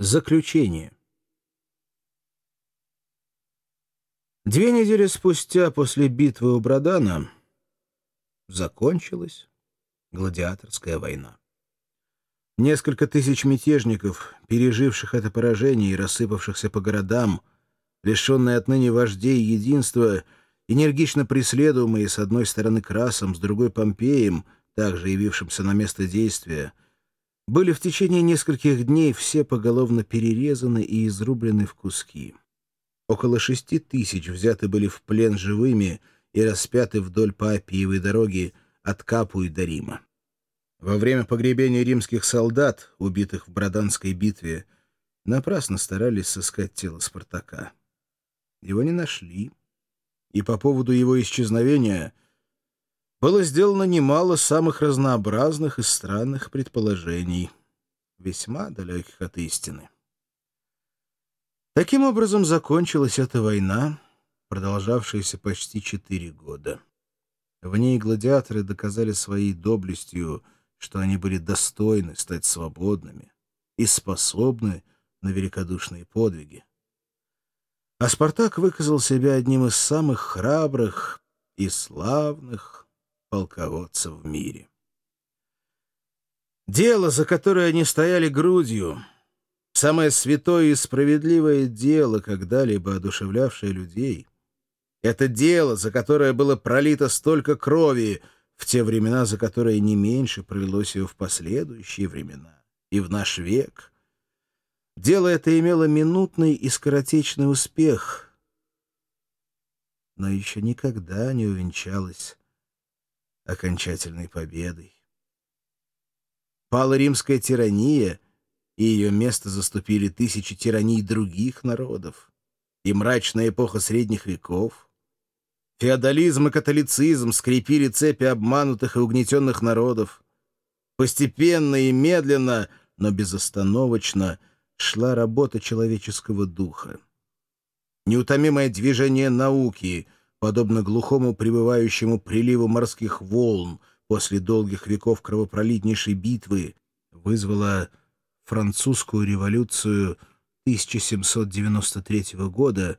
Заключение. Две недели спустя после битвы у Брадана закончилась гладиаторская война. Несколько тысяч мятежников, переживших это поражение и рассыпавшихся по городам, лишенные отныне вождей единства, энергично преследуемые с одной стороны Красом, с другой Помпеем, также явившимся на место действия, были в течение нескольких дней все поголовно перерезаны и изрублены в куски. Около шести тысяч взяты были в плен живыми и распяты вдоль по Апиевой дороге от Капу до Рима. Во время погребения римских солдат, убитых в Броданской битве, напрасно старались сыскать тело Спартака. Его не нашли, и по поводу его исчезновения — было сделано немало самых разнообразных и странных предположений, весьма далеких от истины. Таким образом закончилась эта война, продолжавшаяся почти четыре года. В ней гладиаторы доказали своей доблестью, что они были достойны стать свободными и способны на великодушные подвиги. А Спартак выказал себя одним из самых храбрых и славных полководцев в мире. Дело, за которое они стояли грудью, самое святое и справедливое дело, когда-либо одушевлявшее людей, это дело, за которое было пролито столько крови в те времена, за которые не меньше пролилось его в последующие времена и в наш век. Дело это имело минутный и скоротечный успех, но еще никогда не увенчалось окончательной победой. Пала римская тирания, и ее место заступили тысячи тираний других народов, и мрачная эпоха средних веков. Феодализм и католицизм скрепили цепи обманутых и угнетенных народов. Постепенно и медленно, но безостановочно шла работа человеческого духа. Неутомимое движение науки — подобно глухому прибывающему приливу морских волн после долгих веков кровопролитнейшей битвы, вызвала французскую революцию 1793 года,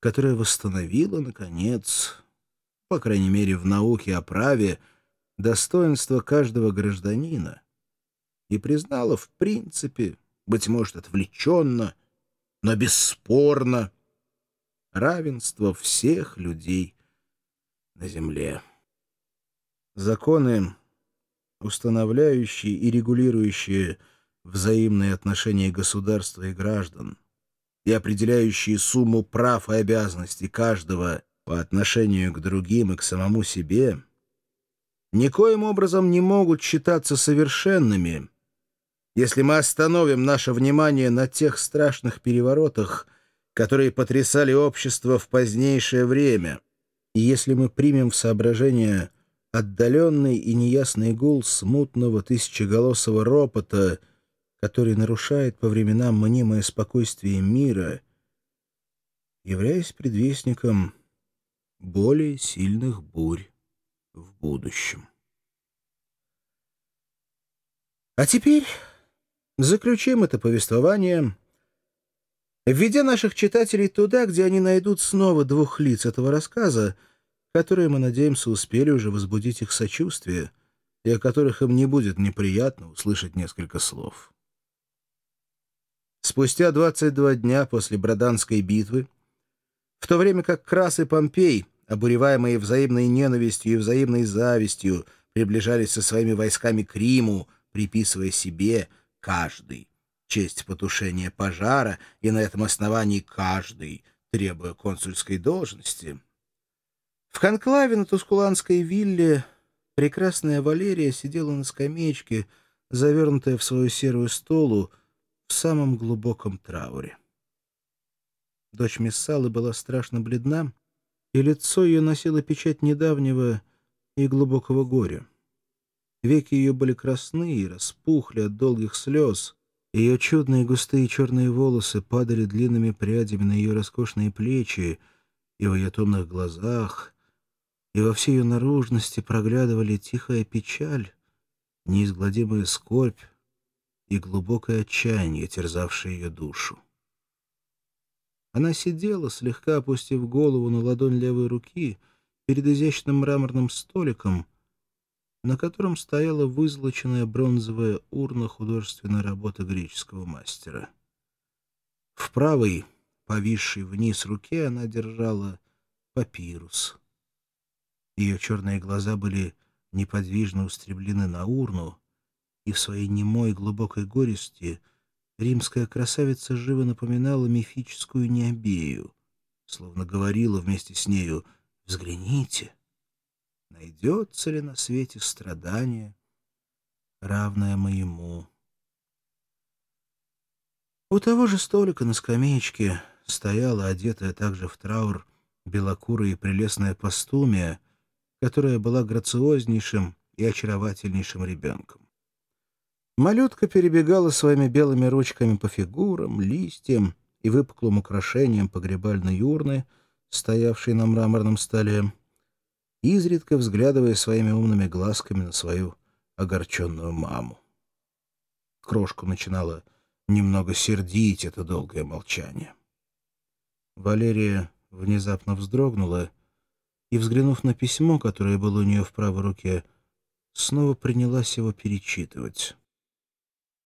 которая восстановила, наконец, по крайней мере в науке о праве, достоинство каждого гражданина и признала в принципе, быть может, отвлеченно, но бесспорно, равенство всех людей на земле. Законы, устанавливающие и регулирующие взаимные отношения государства и граждан и определяющие сумму прав и обязанностей каждого по отношению к другим и к самому себе, никоим образом не могут считаться совершенными, если мы остановим наше внимание на тех страшных переворотах, которые потрясали общество в позднейшее время. И если мы примем в соображение отдаленный и неясный гул смутного тысячеголосого ропота, который нарушает по временам мнимое спокойствие мира, являясь предвестником более сильных бурь в будущем. А теперь заключим это повествование введя наших читателей туда, где они найдут снова двух лиц этого рассказа, которые, мы надеемся, успели уже возбудить их сочувствие и о которых им не будет неприятно услышать несколько слов. Спустя 22 дня после Броданской битвы, в то время как Крас и Помпей, обуреваемые взаимной ненавистью и взаимной завистью, приближались со своими войсками к Риму, приписывая себе каждый честь потушения пожара, и на этом основании каждый, требуя консульской должности. В конклаве на Тускуланской вилле прекрасная Валерия сидела на скамеечке, завернутая в свою серую столу, в самом глубоком трауре. Дочь Мессалы была страшно бледна, и лицо ее носило печать недавнего и глубокого горя. Веки ее были красны и распухли от долгих слез, ее чудные густые черные волосы падали длинными прядями на ее роскошные плечи, и в ее томных глазах, и во всей ее наружности проглядывали тихая печаль, неизгладимая скорбь и глубокое отчаяние, терзавшее ее душу. Она сидела, слегка опустив голову на ладонь левой руки, перед изящным мраморным столиком, на котором стояла вызолоченная бронзовая урна художественной работы греческого мастера. В правой, повисшей вниз руке, она держала папирус. Ее черные глаза были неподвижно устремлены на урну, и в своей немой глубокой горести римская красавица живо напоминала мифическую Необею, словно говорила вместе с нею «Взгляните, найдется ли на свете страдание, равное моему?» У того же столика на скамеечке стояла, одетая также в траур, белокурая и прелестная пастумия, которая была грациознейшим и очаровательнейшим ребенком. Малютка перебегала своими белыми ручками по фигурам, листьям и выпуклым украшениям погребальной урны, стоявшей на мраморном столе, изредка взглядывая своими умными глазками на свою огорченную маму. Крошку начинала немного сердить это долгое молчание. Валерия внезапно вздрогнула и, взглянув на письмо, которое было у нее в правой руке, снова принялась его перечитывать.